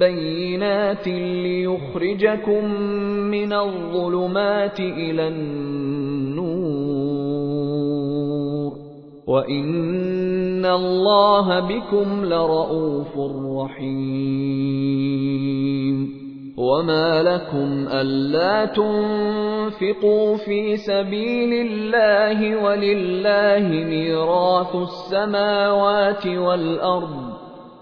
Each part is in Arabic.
بينات ليخرجكم من الظلمات إلى النور وان الله بكم لرءوف رحيم وما لكم الا تنفقوا في سبيل الله ولله ميراث السماوات والارض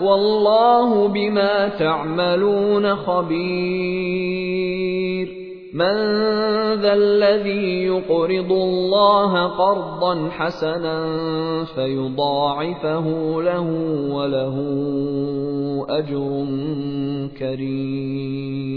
والله بما تعملون خبير. من ذا الذي يقرض الله قرضا حسنا فيضاعفه له وله أجر كريم.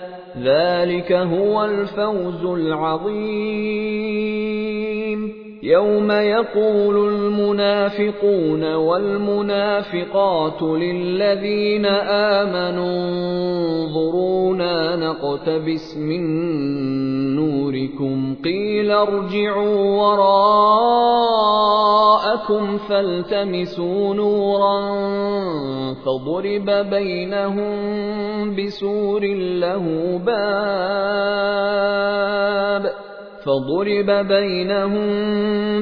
ذلك هو الفوز العظيم. يوم يقول المنافقون والمنافقات للذين امنوا انظرونا نقتبس من نوركم قيل ارجعوا وراءكم فالتمسوا نورا فضرب بينهم بسور له باب فضرب بينهم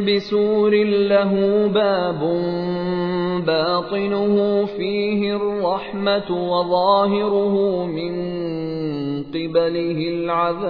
بسور له باب باطنه فيه الرحمه وظاهره من قبله العذاب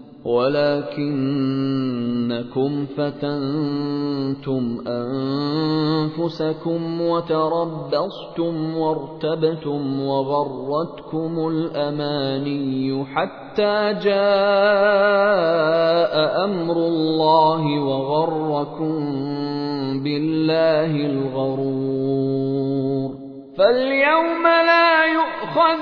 ولكنكم فتنتم أنفسكم وتربصتم وارتبتم وغرتكم الأماني حتى جاء أمر الله وغركم بالله الغرور. فاليوم لا يؤخذ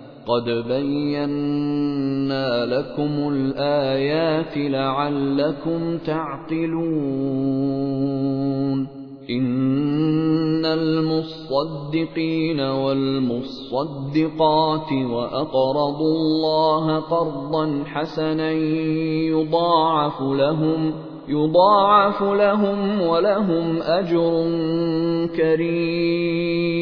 قد بينا لكم الآيات لعلكم تعقلون إن المصدقين والمصدقات وأقرضوا الله قرضا حسنا يضاعف لهم ۖ يضاعف لهم ولهم أجر كريم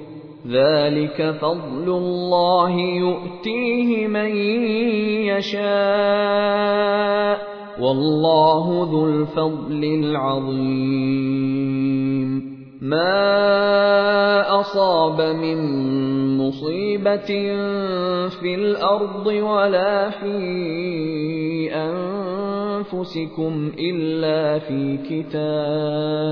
ذلك فضل الله يؤتيه من يشاء والله ذو الفضل العظيم. ما أصاب من مصيبة في الأرض ولا في أنفسكم إلا في كتاب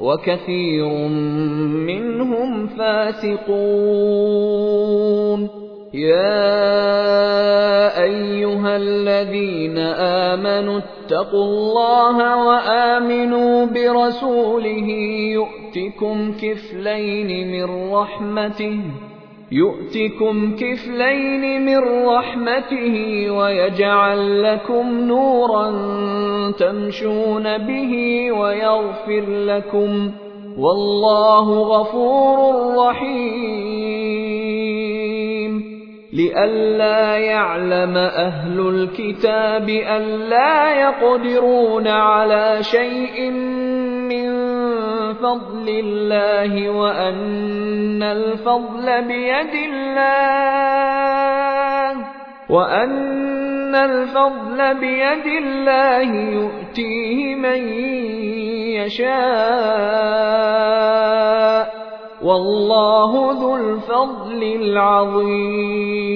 وكثير منهم فاسقون. يا أيها الذين آمنوا اتقوا الله وآمنوا برسوله يؤتكم كفلين من رحمته يؤتكم كفلين من رحمته ويجعل لكم نورا تمشون به ويغفر لكم والله غفور رحيم. لئلا يعلم أهل الكتاب ألا يقدرون على شيء من فضل الله وأن الفضل بيد الله وأن الفضل بيد الله يؤتيه من يشاء والله ذو الفضل العظيم.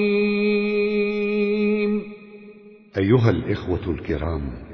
أيها الإخوة الكرام